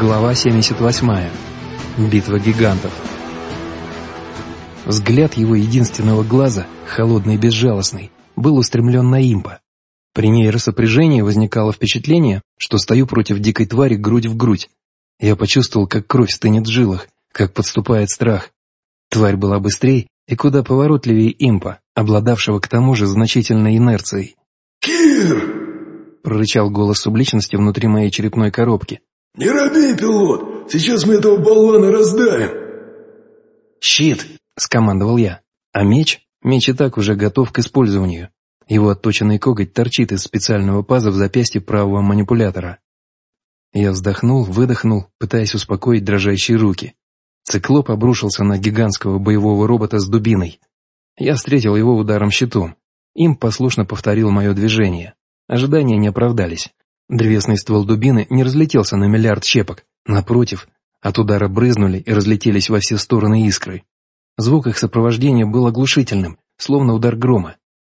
Глава 78. Битва гигантов. Взгляд его единственного глаза, холодный и безжалостный, был устремлен на импа. При нейросопряжении возникало впечатление, что стою против дикой твари грудь в грудь. Я почувствовал, как кровь стынет в жилах, как подступает страх. Тварь была быстрее и куда поворотливее импа, обладавшего к тому же значительной инерцией. «Кир!» — прорычал голос субличности внутри моей черепной коробки. «Не робей, пилот! Сейчас мы этого болвана раздавим!» «Щит!» — скомандовал я. А меч? Меч и так уже готов к использованию. Его отточенный коготь торчит из специального паза в запястье правого манипулятора. Я вздохнул, выдохнул, пытаясь успокоить дрожащие руки. Циклоп обрушился на гигантского боевого робота с дубиной. Я встретил его ударом щитом. Им послушно повторил мое движение. Ожидания не оправдались. Древесный ствол дубины не разлетелся на миллиард щепок. Напротив, от удара брызнули и разлетелись во все стороны искры. Звук их сопровождения был оглушительным, словно удар грома.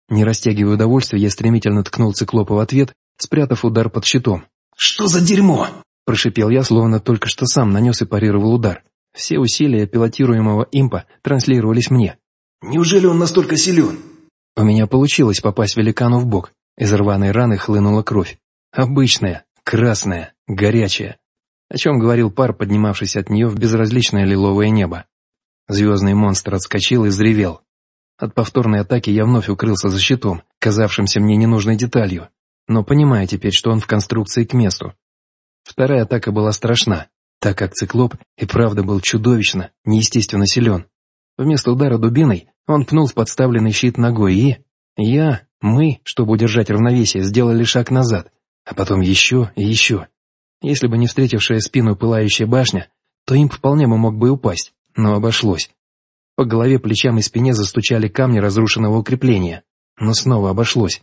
Не растягивая удовольствия, я стремительно ткнул циклопа в ответ, спрятав удар под щитом. «Что за дерьмо?» – прошипел я, словно только что сам нанес и парировал удар. Все усилия пилотируемого импа транслировались мне. «Неужели он настолько силен?» У меня получилось попасть великану в бок. Из рваной раны хлынула кровь. Обычная, красная, горячая. О чем говорил пар, поднимавшийся от нее в безразличное лиловое небо. Звездный монстр отскочил и взревел. От повторной атаки я вновь укрылся за щитом, казавшимся мне ненужной деталью, но понимая теперь, что он в конструкции к месту. Вторая атака была страшна, так как циклоп и правда был чудовищно, неестественно силен. Вместо удара дубиной он пнул в подставленный щит ногой и... Я, мы, чтобы удержать равновесие, сделали шаг назад, а потом еще и еще. Если бы не встретившая спину пылающая башня, то им вполне бы мог бы упасть, но обошлось. По голове, плечам и спине застучали камни разрушенного укрепления, но снова обошлось.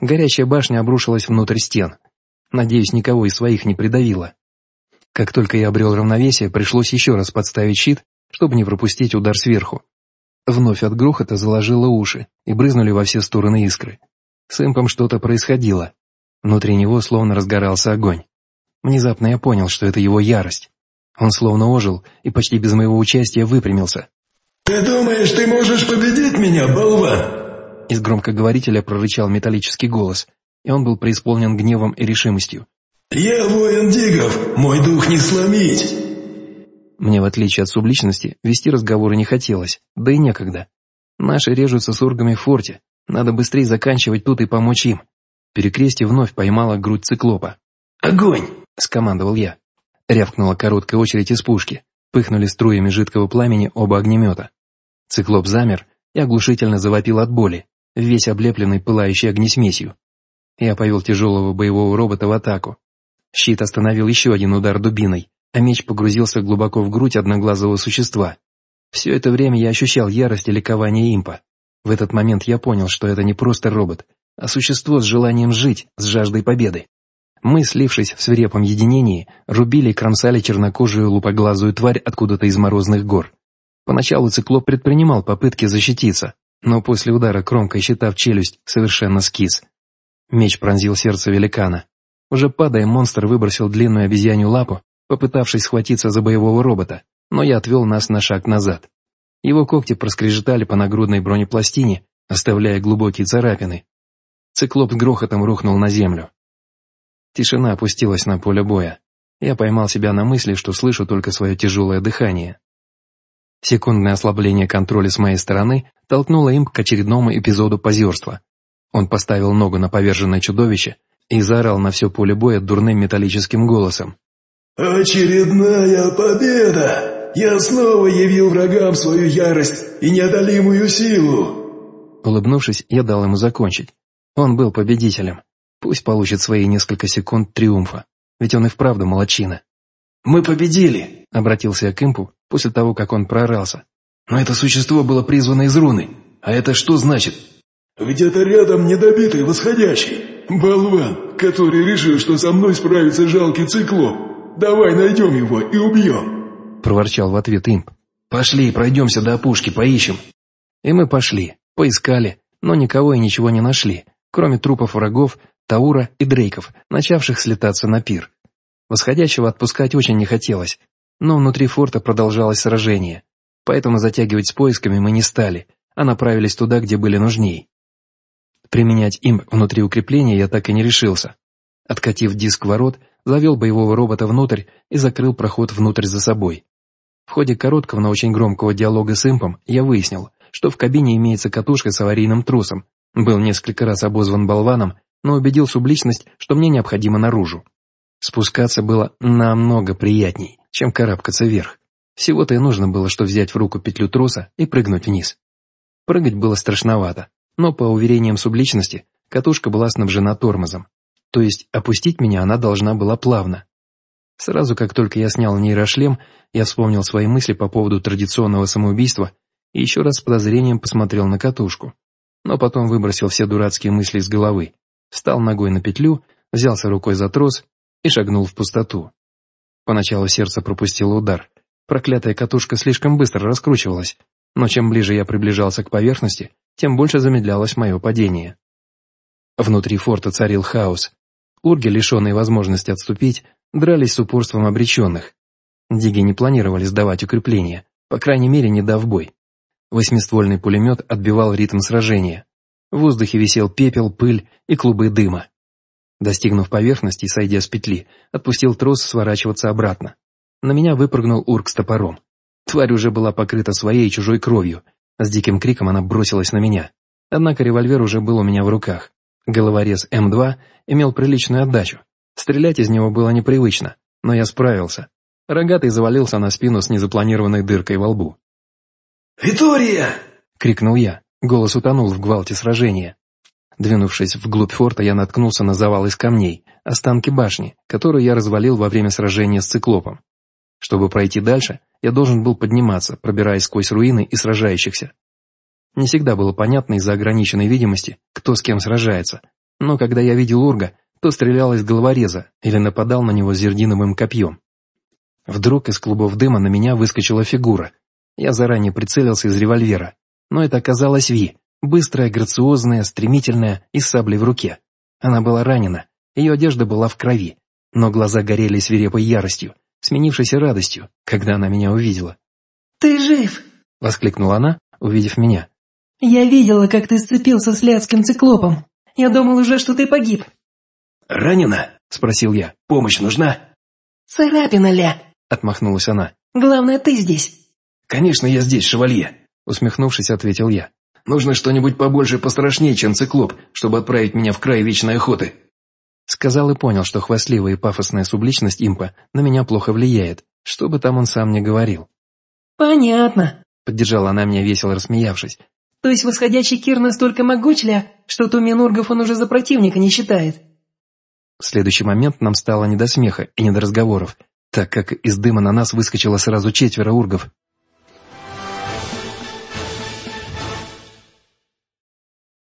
Горящая башня обрушилась внутрь стен. Надеюсь, никого из своих не придавило. Как только я обрел равновесие, пришлось еще раз подставить щит, чтобы не пропустить удар сверху. Вновь от грохота заложило уши и брызнули во все стороны искры. С импом что-то происходило, Внутри него словно разгорался огонь. Внезапно я понял, что это его ярость. Он словно ожил и почти без моего участия выпрямился. «Ты думаешь, ты можешь победить меня, болван?» Из громкоговорителя прорычал металлический голос, и он был преисполнен гневом и решимостью. «Я воин Дигов, мой дух не сломить!» Мне, в отличие от субличности, вести разговоры не хотелось, да и некогда. Наши режутся с ургами в форте, надо быстрее заканчивать тут и помочь им. Перекрестие вновь поймало грудь циклопа. «Огонь!» — скомандовал я. Рявкнула короткая очередь из пушки. Пыхнули струями жидкого пламени оба огнемета. Циклоп замер и оглушительно завопил от боли, весь облепленный пылающей огнесмесью. Я повел тяжелого боевого робота в атаку. Щит остановил еще один удар дубиной, а меч погрузился глубоко в грудь одноглазого существа. Все это время я ощущал ярость и ликование импа. В этот момент я понял, что это не просто робот, а существо с желанием жить, с жаждой победы. Мы, слившись в свирепом единении, рубили и кромсали чернокожую лупоглазую тварь откуда-то из морозных гор. Поначалу циклоп предпринимал попытки защититься, но после удара кромкой щита в челюсть совершенно скис. Меч пронзил сердце великана. Уже падая, монстр выбросил длинную обезьянью лапу, попытавшись схватиться за боевого робота, но я отвел нас на шаг назад. Его когти проскрежетали по нагрудной бронепластине, оставляя глубокие царапины, Циклоп с грохотом рухнул на землю. Тишина опустилась на поле боя. Я поймал себя на мысли, что слышу только свое тяжелое дыхание. Секундное ослабление контроля с моей стороны толкнуло им к очередному эпизоду позерства. Он поставил ногу на поверженное чудовище и заорал на все поле боя дурным металлическим голосом. «Очередная победа! Я снова явил врагам свою ярость и неодолимую силу!» Улыбнувшись, я дал ему закончить. Он был победителем. Пусть получит свои несколько секунд триумфа, ведь он и вправду молочина. «Мы победили!» — обратился я к импу после того, как он проорался. «Но это существо было призвано из руны. А это что значит?» «Где-то рядом недобитый восходящий. Болван, который решил, что со мной справится жалкий циклоп. Давай найдем его и убьем!» — проворчал в ответ имп. «Пошли, пройдемся до опушки, поищем». И мы пошли, поискали, но никого и ничего не нашли, кроме трупов врагов, Таура и Дрейков, начавших слетаться на пир. Восходящего отпускать очень не хотелось, но внутри форта продолжалось сражение, поэтому затягивать с поисками мы не стали, а направились туда, где были нужней. Применять им внутри укрепления я так и не решился. Откатив диск ворот, завел боевого робота внутрь и закрыл проход внутрь за собой. В ходе короткого, но очень громкого диалога с импом я выяснил, что в кабине имеется катушка с аварийным трусом, был несколько раз обозван болваном, но убедил субличность, что мне необходимо наружу. Спускаться было намного приятней, чем карабкаться вверх. Всего-то и нужно было, что взять в руку петлю троса и прыгнуть вниз. Прыгать было страшновато, но по уверениям субличности, катушка была снабжена тормозом. То есть опустить меня она должна была плавно. Сразу как только я снял нейрошлем, я вспомнил свои мысли по поводу традиционного самоубийства и еще раз с подозрением посмотрел на катушку. Но потом выбросил все дурацкие мысли из головы, встал ногой на петлю, взялся рукой за трос и шагнул в пустоту. Поначалу сердце пропустило удар. Проклятая катушка слишком быстро раскручивалась, но чем ближе я приближался к поверхности, тем больше замедлялось мое падение. Внутри форта царил хаос. Урги, лишенные возможности отступить, дрались с упорством обреченных. Диги не планировали сдавать укрепления, по крайней мере не дав бой. Восьмиствольный пулемет отбивал ритм сражения. В воздухе висел пепел, пыль и клубы дыма. Достигнув поверхности и сойдя с петли, отпустил трос сворачиваться обратно. На меня выпрыгнул урк с топором. Тварь уже была покрыта своей и чужой кровью. С диким криком она бросилась на меня. Однако револьвер уже был у меня в руках. Головорез М2 имел приличную отдачу. Стрелять из него было непривычно, но я справился. Рогатый завалился на спину с незапланированной дыркой во лбу. «Витория!» — крикнул я. Голос утонул в гвалте сражения. Двинувшись вглубь форта, я наткнулся на завал из камней, останки башни, которую я развалил во время сражения с циклопом. Чтобы пройти дальше, я должен был подниматься, пробираясь сквозь руины и сражающихся. Не всегда было понятно из-за ограниченной видимости, кто с кем сражается, но когда я видел Урга, то стрелял из головореза или нападал на него зердиновым копьем. Вдруг из клубов дыма на меня выскочила фигура. Я заранее прицелился из револьвера, но это оказалась Ви, быстрая, грациозная, стремительная и с саблей в руке. Она была ранена, ее одежда была в крови, но глаза горели свирепой яростью, сменившейся радостью, когда она меня увидела. «Ты жив!» — воскликнула она, увидев меня. «Я видела, как ты сцепился с лядским циклопом. Я думал уже, что ты погиб». «Ранена?» — спросил я. «Помощь нужна?» «Царапина, ля!» — отмахнулась она. «Главное, ты здесь». «Конечно, я здесь, шевалье», — усмехнувшись, ответил я. «Нужно что-нибудь побольше пострашнее, чем циклоп, чтобы отправить меня в край вечной охоты». Сказал и понял, что хвастливая и пафосная субличность импа на меня плохо влияет, что бы там он сам не говорил. «Понятно», — поддержала она меня, весело рассмеявшись. «То есть восходящий Кир настолько могуч, ля, что Туминургов он уже за противника не считает?» В следующий момент нам стало не до смеха и не до разговоров, так как из дыма на нас выскочило сразу четверо ургов.